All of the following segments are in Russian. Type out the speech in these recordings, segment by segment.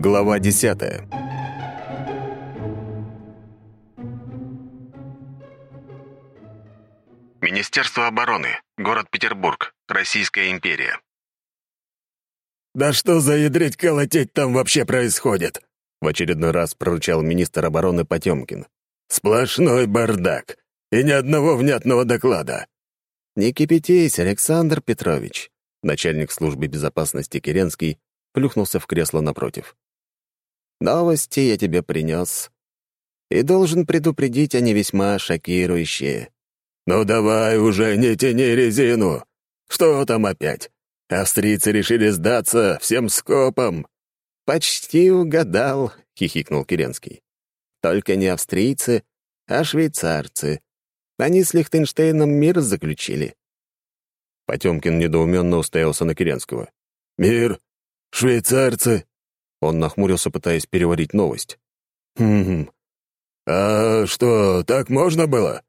Глава десятая. Министерство обороны. Город Петербург. Российская империя. «Да что за ядрить колотеть там вообще происходит?» В очередной раз прорычал министр обороны Потемкин. «Сплошной бардак. И ни одного внятного доклада». «Не кипятись, Александр Петрович», начальник службы безопасности Керенский плюхнулся в кресло напротив. «Новости я тебе принес. И должен предупредить, они весьма шокирующие». «Ну давай уже, не тяни резину! Что там опять? Австрийцы решили сдаться всем скопом!» «Почти угадал», — хихикнул Керенский. «Только не австрийцы, а швейцарцы. Они с Лихтенштейном мир заключили». Потемкин недоуменно уставился на Керенского. «Мир? Швейцарцы?» Он нахмурился, пытаясь переварить новость. «Хм, а что, так можно было?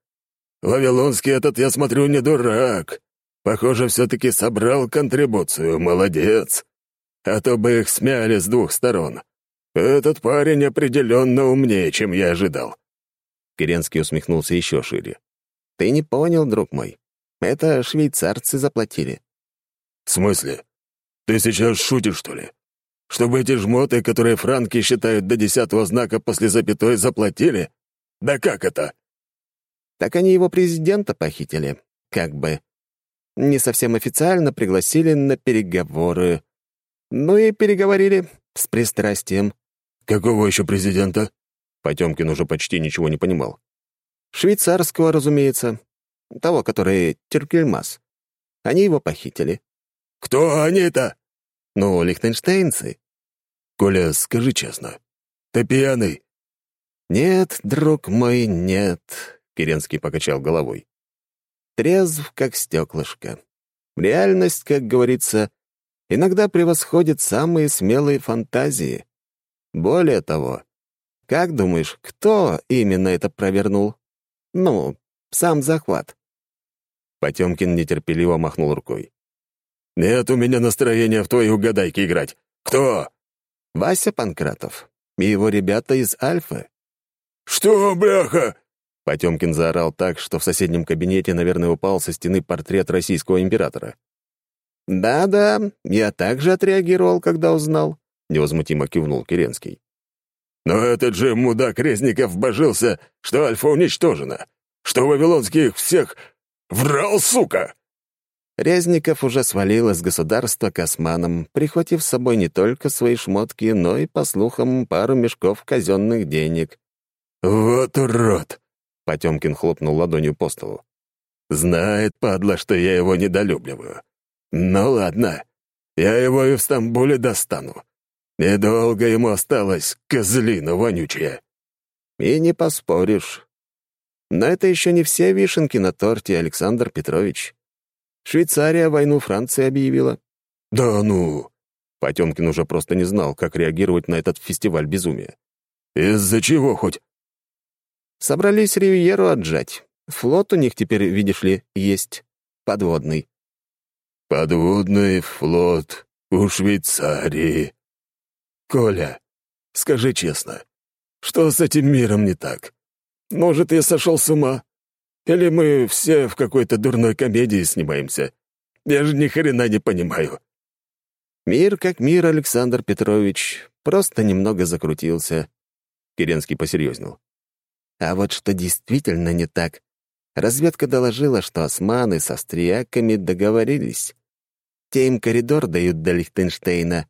Вавилонский этот, я смотрю, не дурак. Похоже, все-таки собрал контрибуцию, молодец. А то бы их смяли с двух сторон. Этот парень определенно умнее, чем я ожидал». Керенский усмехнулся еще шире. «Ты не понял, друг мой. Это швейцарцы заплатили». «В смысле? Ты сейчас шутишь, что ли? Чтобы эти жмоты, которые франки считают до десятого знака после запятой, заплатили? Да как это?» «Так они его президента похитили, как бы. Не совсем официально пригласили на переговоры. Ну и переговорили с пристрастием». «Какого еще президента?» Потемкин уже почти ничего не понимал. «Швейцарского, разумеется. Того, который Тюркельмас. Они его похитили». «Кто они-то?» «Ну, лихтенштейнцы». «Коля, скажи честно, ты пьяный?» «Нет, друг мой, нет», — Керенский покачал головой. «Трезв, как стеклышко. Реальность, как говорится, иногда превосходит самые смелые фантазии. Более того, как думаешь, кто именно это провернул? Ну, сам захват. Потемкин нетерпеливо махнул рукой. «Нет у меня настроения в твои угадайки играть. Кто?» «Вася Панкратов и его ребята из Альфы». «Что, бляха?» Потемкин заорал так, что в соседнем кабинете, наверное, упал со стены портрет российского императора. «Да-да, я также отреагировал, когда узнал», — невозмутимо кивнул Керенский. «Но этот же мудак Резников божился, что Альфа уничтожена, что Вавилонских всех врал, сука!» Резников уже свалил из государства к османам, прихватив с собой не только свои шмотки, но и, по слухам, пару мешков казенных денег. «Вот урод!» — Потемкин хлопнул ладонью по столу. «Знает, падла, что я его недолюбливаю. Ну ладно, я его и в Стамбуле достану. Недолго ему осталось, козлина вонючая». «И не поспоришь. Но это еще не все вишенки на торте, Александр Петрович. Швейцария войну Франции объявила». «Да ну!» Потемкин уже просто не знал, как реагировать на этот фестиваль безумия. «Из-за чего хоть?» Собрались Ривьеру отжать. Флот у них теперь, видишь ли, есть. Подводный. «Подводный флот у Швейцарии». «Коля, скажи честно, что с этим миром не так? Может, я сошел с ума? Или мы все в какой-то дурной комедии снимаемся? Я же ни хрена не понимаю». «Мир как мир, Александр Петрович, просто немного закрутился». Керенский посерьезнел. «А вот что действительно не так, разведка доложила, что османы с австрияками договорились. Те им коридор дают до Лихтенштейна,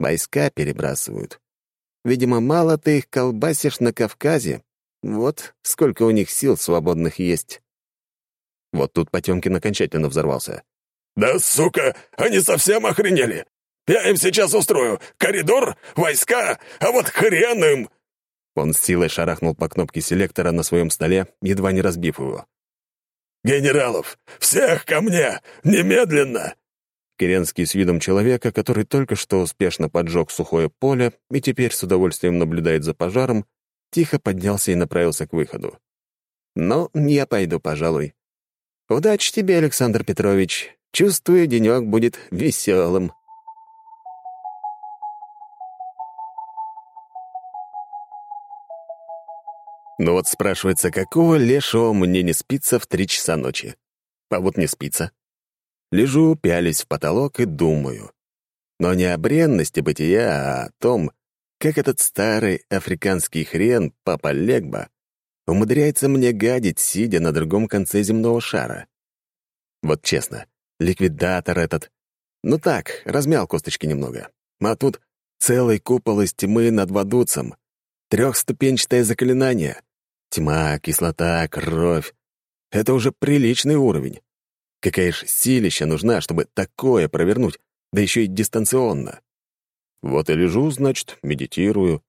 войска перебрасывают. Видимо, мало ты их колбасишь на Кавказе. Вот сколько у них сил свободных есть. Вот тут Потемкин окончательно взорвался. «Да, сука, они совсем охренели! Я им сейчас устрою коридор, войска, а вот хрен им!» Он с силой шарахнул по кнопке селектора на своем столе, едва не разбив его. «Генералов, всех ко мне! Немедленно!» Керенский с видом человека, который только что успешно поджег сухое поле и теперь с удовольствием наблюдает за пожаром, тихо поднялся и направился к выходу. «Ну, я пойду, пожалуй. Удачи тебе, Александр Петрович. Чувствую, денёк будет весёлым. Ну вот спрашивается, какого лешего мне не спится в три часа ночи? А вот не спится. Лежу, пялись в потолок и думаю. Но не о бренности бытия, а о том, как этот старый африканский хрен, папа Легба, умудряется мне гадить, сидя на другом конце земного шара. Вот честно, ликвидатор этот. Ну так, размял косточки немного. А тут целый купол из тьмы над Вадуцем. Трехступенчатое заклинание. Тьма, кислота, кровь. Это уже приличный уровень. Какая ж силища нужна, чтобы такое провернуть, да еще и дистанционно. Вот и лежу, значит, медитирую.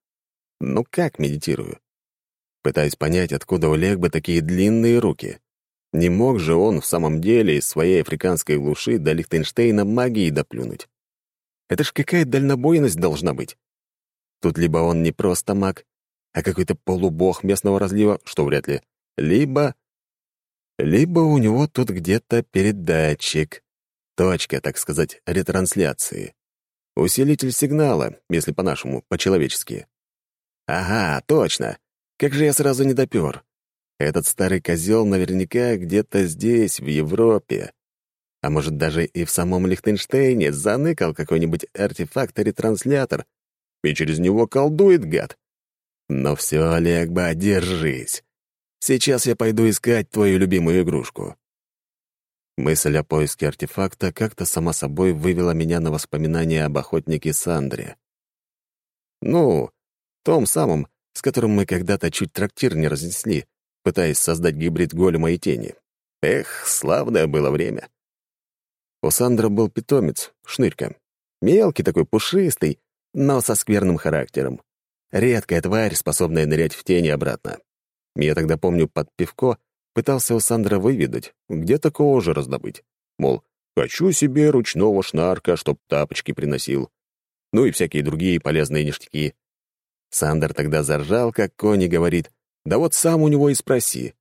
Ну как медитирую? Пытаюсь понять, откуда у Легбы такие длинные руки. Не мог же он в самом деле из своей африканской глуши до Лихтенштейна магии доплюнуть. Это ж какая дальнобойность должна быть. Тут либо он не просто маг, а какой-то полубог местного разлива, что вряд ли, либо... Либо у него тут где-то передатчик, точка, так сказать, ретрансляции. Усилитель сигнала, если по-нашему, по-человечески. Ага, точно. Как же я сразу не допер. Этот старый козел наверняка где-то здесь, в Европе. А может, даже и в самом Лихтенштейне заныкал какой-нибудь артефактор-ретранслятор, и через него колдует гад. Но все, Олегба, держись. Сейчас я пойду искать твою любимую игрушку. Мысль о поиске артефакта как-то сама собой вывела меня на воспоминания об охотнике Сандре. Ну, том самом, с которым мы когда-то чуть трактир не разнесли, пытаясь создать гибрид голема и тени. Эх, славное было время. У Сандра был питомец, шнырька. Мелкий такой, пушистый, но со скверным характером. Редкая тварь, способная нырять в тени обратно. Я тогда помню под пивко пытался у Сандра выведать, где такого же раздобыть. Мол, хочу себе ручного шнарка, чтоб тапочки приносил. Ну и всякие другие полезные ништяки. Сандер тогда заржал, как кони говорит, да вот сам у него и спроси.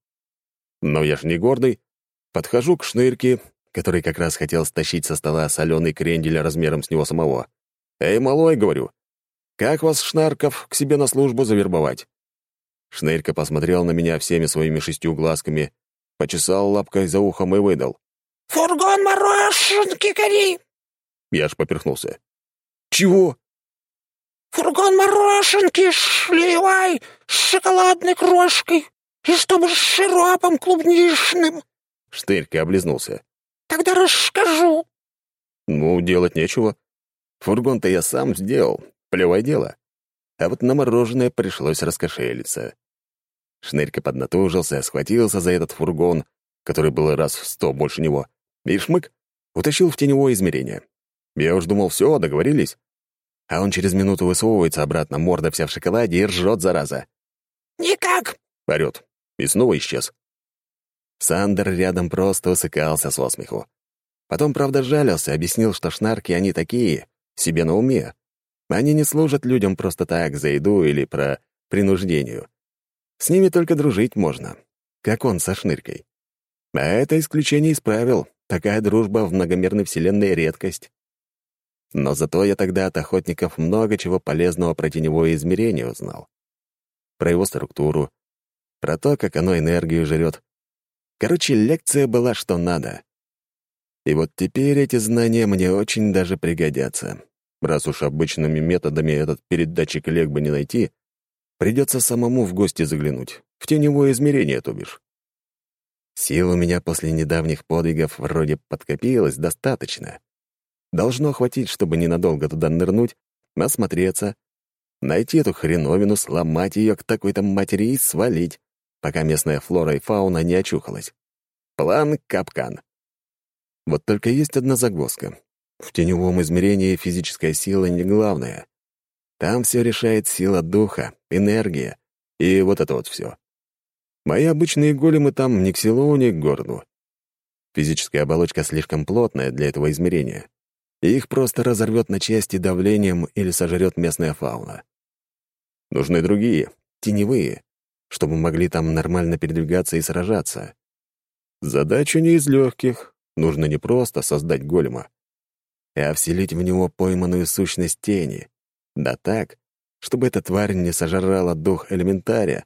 Но я ж не гордый. Подхожу к шнырке, который как раз хотел стащить со стола соленый крендель размером с него самого. «Эй, малой», — говорю, — «как вас, Шнарков, к себе на службу завербовать?» Шнырька посмотрел на меня всеми своими шестью глазками, почесал лапкой за ухом и выдал. «Фургон мороженки гори!» Я аж поперхнулся. «Чего?» «Фургон мороженки шливай с шоколадной крошкой и чтобы с широпом клубничным!» Штырька облизнулся. «Тогда расскажу!» «Ну, делать нечего. Фургон-то я сам сделал, плевое дело. А вот на мороженое пришлось раскошелиться. Шнырька поднатужился, схватился за этот фургон, который был раз в сто больше него, и шмык утащил в теневое измерение. Я уж думал, все, договорились. А он через минуту высовывается обратно, морда вся в шоколаде и ржет, зараза. «Никак!» — орёт. И снова исчез. Сандер рядом просто усыкался со смеху. Потом, правда, жалился, объяснил, что шнарки они такие, себе на уме. Они не служат людям просто так, за еду или про принуждению. С ними только дружить можно, как он со шныркой. А это исключение из правил. Такая дружба в многомерной вселенной — редкость. Но зато я тогда от охотников много чего полезного про теневое измерение узнал. Про его структуру, про то, как оно энергию жрет. Короче, лекция была что надо. И вот теперь эти знания мне очень даже пригодятся. Раз уж обычными методами этот передатчик Легба не найти, придется самому в гости заглянуть, в теневое измерение, то бишь. Сил у меня после недавних подвигов вроде подкопилось достаточно. Должно хватить, чтобы ненадолго туда нырнуть, осмотреться, найти эту хреновину, сломать ее к такой-то матери и свалить, пока местная флора и фауна не очухалась. План капкан. Вот только есть одна загвоздка. В теневом измерении физическая сила не главная. Там все решает сила духа, энергия и вот это вот все. Мои обычные големы там ни к селу, ни к городу. Физическая оболочка слишком плотная для этого измерения. И их просто разорвет на части давлением или сожрет местная фауна. Нужны другие, теневые, чтобы могли там нормально передвигаться и сражаться. Задача не из легких. Нужно не просто создать голема, а вселить в него пойманную сущность тени. Да так, чтобы эта тварь не сожрала дух элементаря,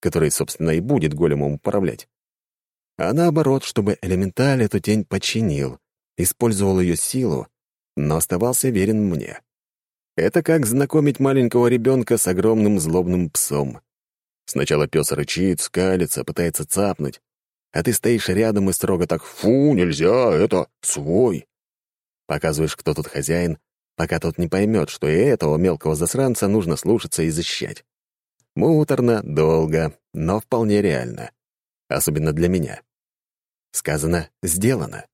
который, собственно, и будет големом управлять. А наоборот, чтобы элементаль эту тень подчинил, использовал ее силу, но оставался верен мне. Это как знакомить маленького ребенка с огромным злобным псом. Сначала пес рычит, скалится, пытается цапнуть, а ты стоишь рядом и строго так «Фу, нельзя, это свой!» Показываешь, кто тут хозяин, пока тот не поймет, что и этого мелкого засранца нужно слушаться и защищать. Муторно, долго, но вполне реально. Особенно для меня. Сказано «сделано».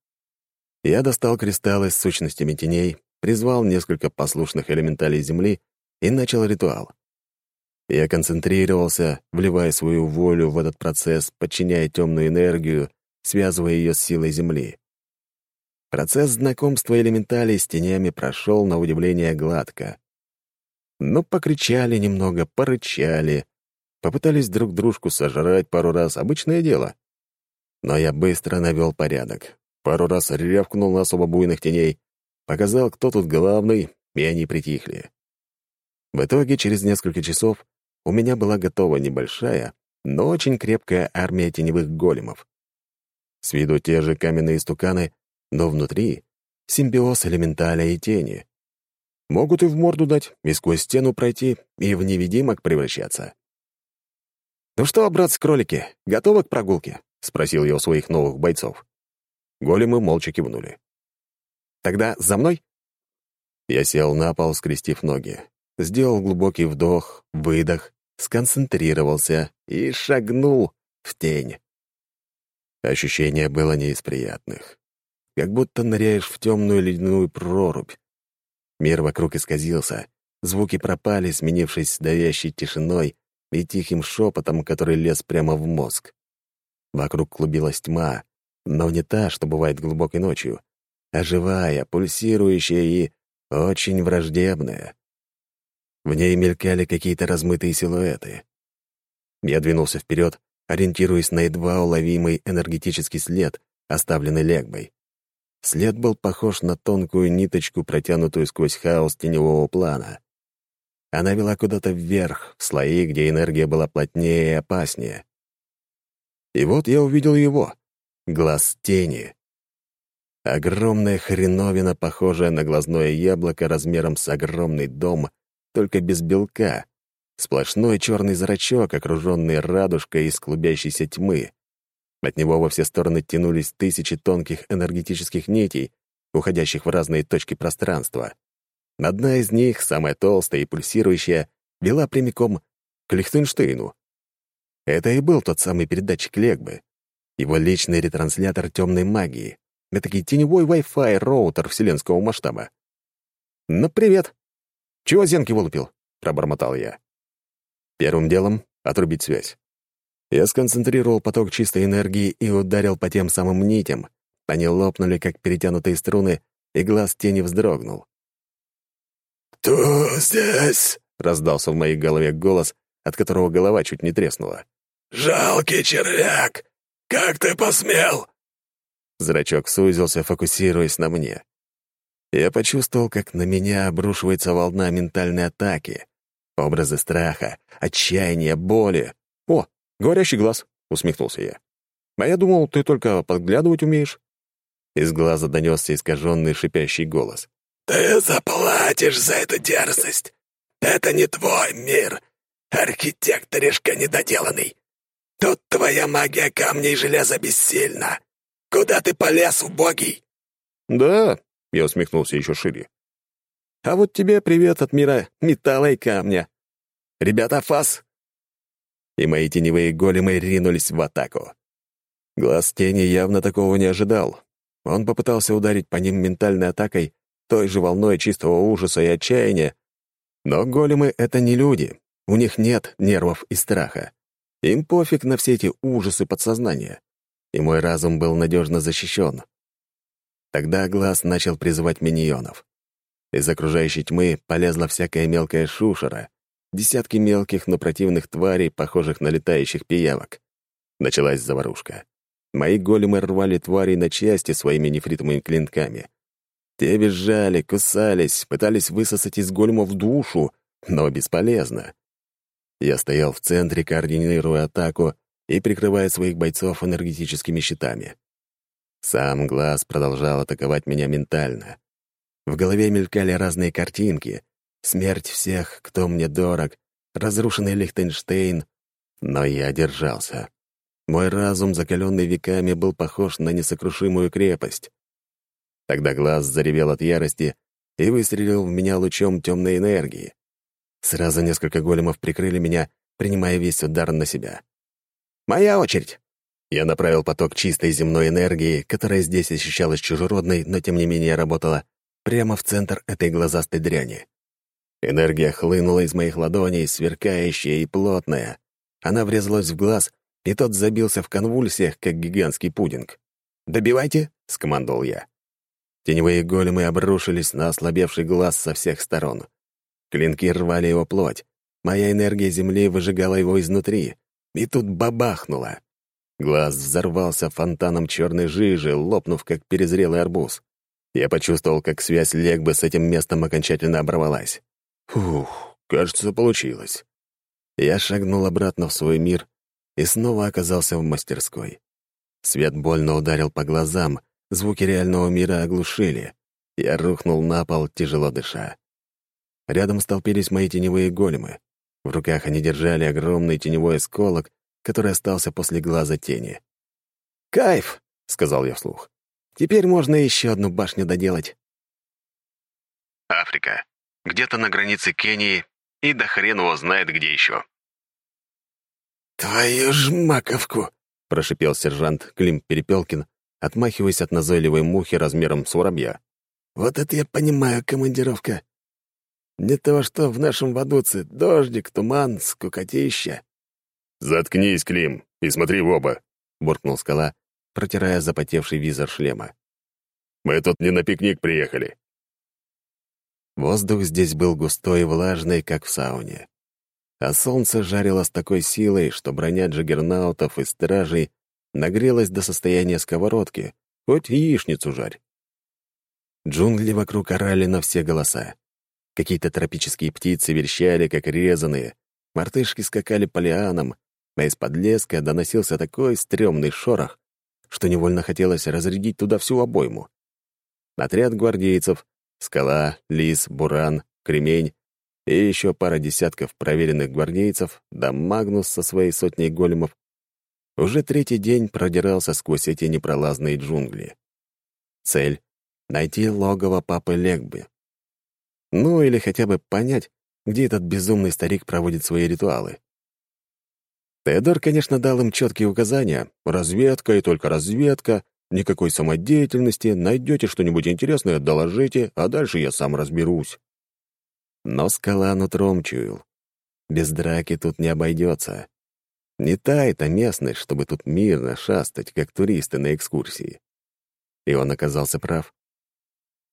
Я достал кристаллы с сущностями теней, призвал несколько послушных элементалей Земли и начал ритуал. Я концентрировался, вливая свою волю в этот процесс, подчиняя темную энергию, связывая ее с силой Земли. Процесс знакомства элементалей с тенями прошел на удивление гладко. Но покричали немного, порычали, попытались друг дружку сожрать пару раз — обычное дело. Но я быстро навел порядок. Пару раз рявкнул на особо буйных теней, показал, кто тут главный, и они притихли. В итоге, через несколько часов, у меня была готова небольшая, но очень крепкая армия теневых големов. С виду те же каменные стуканы, но внутри — симбиоз элементаля и тени. Могут и в морду дать, и сквозь стену пройти, и в невидимок превращаться. «Ну что, братцы-кролики, готовы к прогулке?» — спросил я у своих новых бойцов. Големы молча кивнули. «Тогда за мной?» Я сел на пол, скрестив ноги. Сделал глубокий вдох, выдох, сконцентрировался и шагнул в тень. Ощущение было не из приятных как будто ныряешь в темную ледяную прорубь. Мир вокруг исказился, звуки пропали, сменившись давящей тишиной и тихим шепотом, который лез прямо в мозг. Вокруг клубилась тьма, но не та, что бывает глубокой ночью, а живая, пульсирующая и очень враждебная. В ней мелькали какие-то размытые силуэты. Я двинулся вперед, ориентируясь на едва уловимый энергетический след, оставленный Легбой. След был похож на тонкую ниточку, протянутую сквозь хаос теневого плана. Она вела куда-то вверх, в слои, где энергия была плотнее и опаснее. И вот я увидел его — глаз тени. Огромная хреновина, похожая на глазное яблоко размером с огромный дом, только без белка. Сплошной черный зрачок, окруженный радужкой из клубящейся тьмы. От него во все стороны тянулись тысячи тонких энергетических нитей, уходящих в разные точки пространства. Одна из них, самая толстая и пульсирующая, вела прямиком к Лихтенштейну. Это и был тот самый передатчик Легбы, его личный ретранслятор темной магии, этакий теневой Wi-Fi роутер вселенского масштаба. «Ну, привет! Чего зенки вылупил?» — пробормотал я. Первым делом — отрубить связь. Я сконцентрировал поток чистой энергии и ударил по тем самым нитям. Они лопнули, как перетянутые струны, и глаз тени вздрогнул. «Кто здесь?» — раздался в моей голове голос, от которого голова чуть не треснула. «Жалкий червяк! Как ты посмел?» Зрачок сузился, фокусируясь на мне. Я почувствовал, как на меня обрушивается волна ментальной атаки. Образы страха, отчаяния, боли. «Говорящий глаз», — усмехнулся я. «А я думал, ты только подглядывать умеешь». Из глаза донесся искаженный шипящий голос. «Ты заплатишь за эту дерзость! Это не твой мир, архитекторишка недоделанный! Тут твоя магия камня и железа бессильна! Куда ты полез, убогий?» «Да», — я усмехнулся еще шире. «А вот тебе привет от мира металла и камня. Ребята, фас, и мои теневые големы ринулись в атаку. Глаз тени явно такого не ожидал. Он попытался ударить по ним ментальной атакой, той же волной чистого ужаса и отчаяния. Но големы — это не люди. У них нет нервов и страха. Им пофиг на все эти ужасы подсознания. И мой разум был надежно защищен. Тогда глаз начал призывать миньонов. Из окружающей тьмы полезла всякая мелкая шушера, десятки мелких, но противных тварей, похожих на летающих пиявок. Началась заварушка. Мои големы рвали тварей на части своими нефритовыми клинками. Те визжали, кусались, пытались высосать из големов душу, но бесполезно. Я стоял в центре, координируя атаку и прикрывая своих бойцов энергетическими щитами. Сам глаз продолжал атаковать меня ментально. В голове мелькали разные картинки. Смерть всех, кто мне дорог, разрушенный Лихтенштейн. Но я держался. Мой разум, закаленный веками, был похож на несокрушимую крепость. Тогда глаз заревел от ярости и выстрелил в меня лучом темной энергии. Сразу несколько големов прикрыли меня, принимая весь удар на себя. «Моя очередь!» Я направил поток чистой земной энергии, которая здесь ощущалась чужеродной, но тем не менее работала, прямо в центр этой глазастой дряни. Энергия хлынула из моих ладоней, сверкающая и плотная. Она врезалась в глаз, и тот забился в конвульсиях, как гигантский пудинг. «Добивайте!» — скомандовал я. Теневые големы обрушились на ослабевший глаз со всех сторон. Клинки рвали его плоть. Моя энергия Земли выжигала его изнутри. И тут бабахнуло. Глаз взорвался фонтаном черной жижи, лопнув, как перезрелый арбуз. Я почувствовал, как связь Легбы с этим местом окончательно оборвалась. Фух, кажется, получилось. Я шагнул обратно в свой мир и снова оказался в мастерской. Свет больно ударил по глазам, звуки реального мира оглушили. Я рухнул на пол, тяжело дыша. Рядом столпились мои теневые големы. В руках они держали огромный теневой осколок, который остался после глаза тени. «Кайф!» — сказал я вслух. «Теперь можно еще одну башню доделать». Африка. Где-то на границе Кении и до хрен его знает где еще. «Твою ж маковку!» — прошипел сержант Клим Перепелкин, отмахиваясь от назойливой мухи размером с воробья. «Вот это я понимаю, командировка. Не то что в нашем Вадуце дождик, туман, скукотища. «Заткнись, Клим, и смотри в оба», — буркнул скала, протирая запотевший визор шлема. «Мы тут не на пикник приехали». Воздух здесь был густой и влажный, как в сауне. А солнце жарило с такой силой, что броня джаггернаутов и стражей нагрелась до состояния сковородки, хоть яичницу жарь. Джунгли вокруг орали на все голоса. Какие-то тропические птицы верещали, как резаные. Мартышки скакали по лианам, а из-под леска доносился такой стрёмный шорох, что невольно хотелось разрядить туда всю обойму. Отряд гвардейцев, скала, лис, буран, кремень и еще пара десятков проверенных гвардейцев, да Магнус со своей сотней големов, уже третий день продирался сквозь эти непролазные джунгли. Цель — найти логово папы Легбы. Ну, или хотя бы понять, где этот безумный старик проводит свои ритуалы. Теодор, конечно, дал им четкие указания. Разведка и только разведка, никакой самодеятельности, найдете что-нибудь интересное, доложите, а дальше я сам разберусь. Но скала нутром чуял. Без драки тут не обойдется. Не та это местность, чтобы тут мирно шастать, как туристы на экскурсии. И он оказался прав.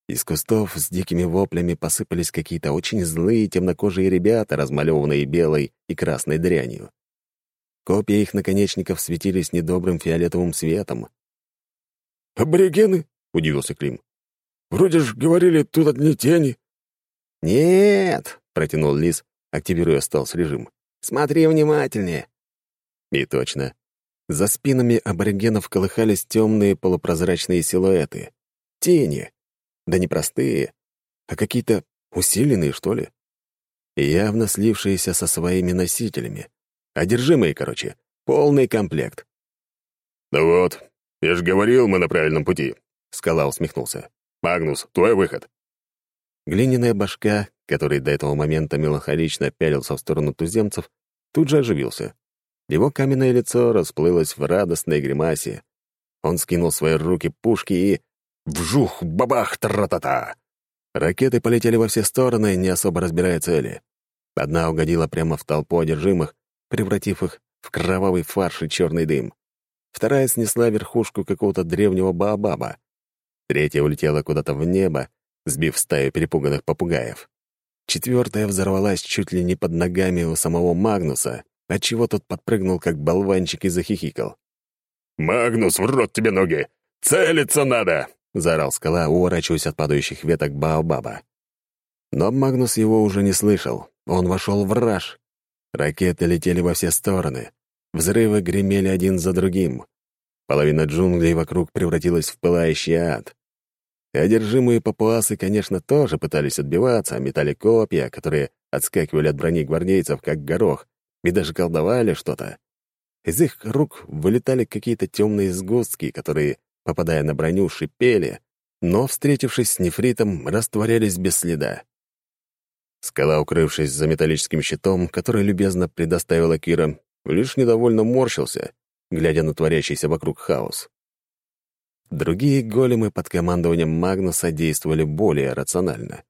Из кустов с дикими воплями посыпались какие-то очень злые темнокожие ребята, размалеванные белой и красной дрянью. Копья их наконечников светились недобрым фиолетовым светом. «Аборигены?» — удивился Клим. «Вроде ж говорили, тут одни тени». «Нет!» — протянул Лис, активируя стелс-режим. «Смотри внимательнее!» И точно. За спинами аборигенов колыхались темные полупрозрачные силуэты. Тени. Да не простые, а какие-то усиленные, что ли. явно слившиеся со своими носителями. Одержимые, короче. Полный комплект. «Да вот, я же говорил, мы на правильном пути», — Скала усмехнулся. «Магнус, твой выход». Глиняная башка, который до этого момента меланхолично пялился в сторону туземцев, тут же оживился. Его каменное лицо расплылось в радостной гримасе. Он скинул свои руки пушки и Вжух, бабах, тра-та-та! Ракеты полетели во все стороны, не особо разбирая цели. Одна угодила прямо в толпу одержимых, превратив их в кровавый фарш и черный дым. Вторая снесла верхушку какого-то древнего баобаба. Третья улетела куда-то в небо, сбив стаю перепуганных попугаев. Четвертая взорвалась чуть ли не под ногами у самого Магнуса, отчего тот подпрыгнул, как болванчик, и захихикал. «Магнус, в рот тебе ноги! Целиться надо!» — заорал скала, уворачиваясь от падающих веток Баобаба. Но Магнус его уже не слышал. Он вошел в раж. Ракеты летели во все стороны. Взрывы гремели один за другим. Половина джунглей вокруг превратилась в пылающий ад. Одержимые папуасы, конечно, тоже пытались отбиваться, метали копья, которые отскакивали от брони гвардейцев, как горох, и даже колдовали что-то. Из их рук вылетали какие-то темные сгустки, которые, попадая на броню, шипели, но, встретившись с нефритом, растворялись без следа. Скала, укрывшись за металлическим щитом, который любезно предоставила Кира, лишь недовольно морщился, глядя на творящийся вокруг хаос. Другие големы под командованием Магнуса действовали более рационально.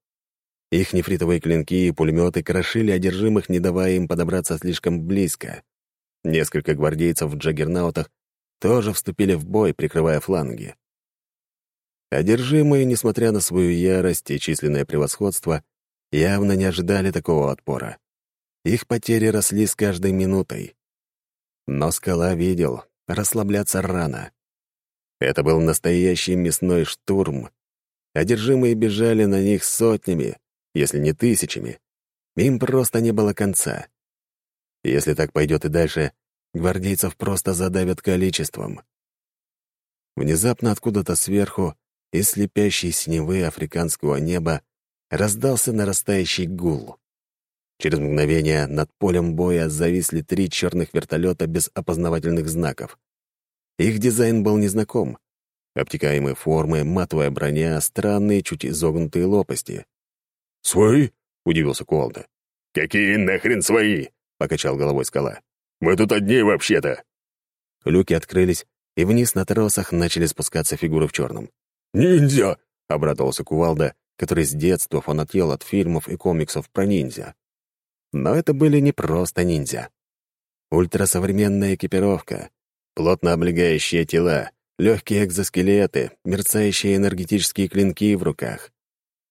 Их нефритовые клинки и пулеметы крошили одержимых, не давая им подобраться слишком близко. Несколько гвардейцев в джаггернаутах тоже вступили в бой, прикрывая фланги. Одержимые, несмотря на свою ярость и численное превосходство, явно не ожидали такого отпора. Их потери росли с каждой минутой. Но скала видел, расслабляться рано. Это был настоящий мясной штурм. Одержимые бежали на них сотнями, если не тысячами. Им просто не было конца. Если так пойдет и дальше, гвардейцев просто задавят количеством. Внезапно откуда-то сверху, из слепящей синевы африканского неба, раздался нарастающий гул. Через мгновение над полем боя зависли три черных вертолета без опознавательных знаков. Их дизайн был незнаком. Обтекаемые формы, матовая броня, странные, чуть изогнутые лопасти. «Свои?» — удивился Куалда. «Какие нахрен свои?» — покачал головой скала. «Мы тут одни вообще-то». Люки открылись, и вниз на тросах начали спускаться фигуры в черном. «Ниндзя!» — обрадовался Кувалда, который с детства фанател от фильмов и комиксов про ниндзя. Но это были не просто ниндзя. Ультрасовременная экипировка, плотно облегающие тела, легкие экзоскелеты, мерцающие энергетические клинки в руках.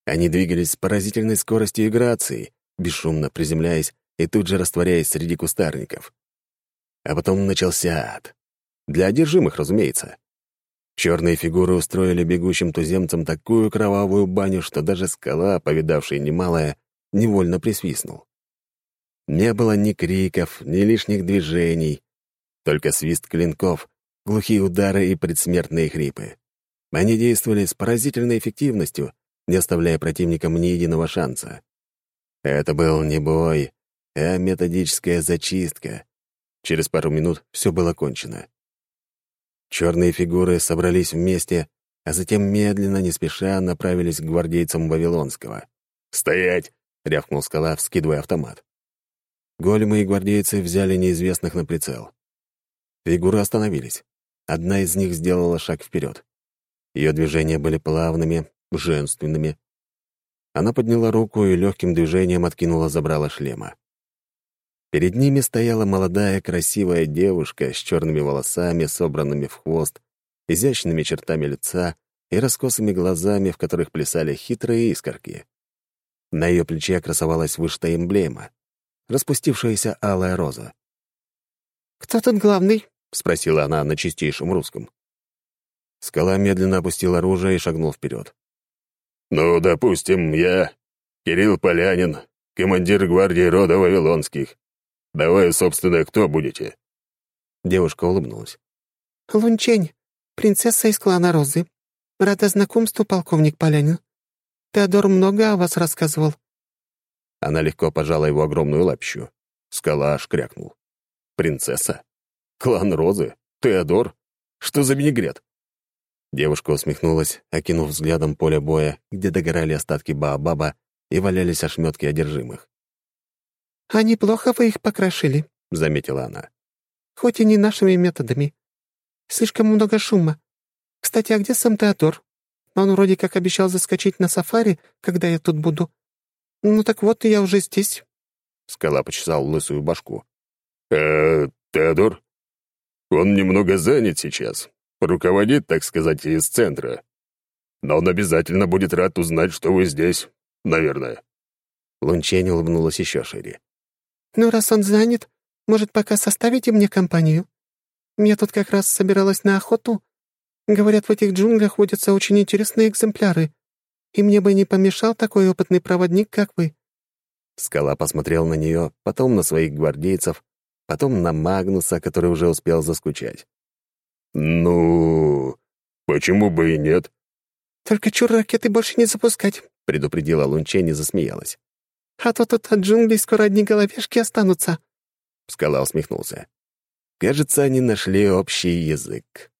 Они двигались с поразительной скоростью и грацией, бесшумно приземляясь и тут же растворяясь среди кустарников. А потом начался ад. Для одержимых, разумеется. Черные фигуры устроили бегущим туземцам такую кровавую баню, что даже скала, повидавшая немалое, невольно присвистнул. Не было ни криков, ни лишних движений, только свист клинков, глухие удары и предсмертные хрипы. Они действовали с поразительной эффективностью, не оставляя противникам ни единого шанса. Это был не бой, а методическая зачистка. Через пару минут все было кончено. Черные фигуры собрались вместе, а затем медленно, не спеша, направились к гвардейцам Вавилонского. «Стоять!» — рявкнул скала, вскидывая автомат. Големы и гвардейцы взяли неизвестных на прицел. Фигуры остановились. Одна из них сделала шаг вперед. Ее движения были плавными, женственными. Она подняла руку и легким движением откинула забрала шлема. Перед ними стояла молодая красивая девушка с черными волосами, собранными в хвост, изящными чертами лица и раскосыми глазами, в которых плясали хитрые искорки. На ее плече красовалась вышитая эмблема — распустившаяся алая роза. «Кто тут главный?» — спросила она на чистейшем русском. Скала медленно опустил оружие и шагнул вперед. «Ну, допустим, я Кирилл Полянин, командир гвардии рода Вавилонских. Давай, собственно, кто будете?» Девушка улыбнулась. «Лунчень, принцесса из клана Розы. Рада знакомству, полковник Полянин. Теодор много о вас рассказывал». Она легко пожала его огромную лапищу. Скала аж крякнул. «Принцесса? Клан Розы? Теодор? Что за винегрет?» Девушка усмехнулась, окинув взглядом поле боя, где догорали остатки Баобаба и валялись ошметки одержимых. «А неплохо вы их покрошили», — заметила она. «Хоть и не нашими методами. Слишком много шума. Кстати, а где сам Теодор? Он вроде как обещал заскочить на сафари, когда я тут буду. Ну так вот, я уже здесь». Скала почесал лысую башку. «Э, Теодор? Он немного занят сейчас. Руководит, так сказать, из центра. Но он обязательно будет рад узнать, что вы здесь. Наверное». Лунчень улыбнулась еще шире. «Ну, раз он занят, может, пока составите мне компанию? Я тут как раз собиралась на охоту. Говорят, в этих джунглях водятся очень интересные экземпляры, и мне бы не помешал такой опытный проводник, как вы». Скала посмотрел на нее, потом на своих гвардейцев, потом на Магнуса, который уже успел заскучать. «Ну, почему бы и нет?» «Только чур ракеты больше не запускать», — предупредила Лунчень и засмеялась. «А то тут от джунглей скоро одни головешки останутся». Скала усмехнулся. Кажется, они нашли общий язык.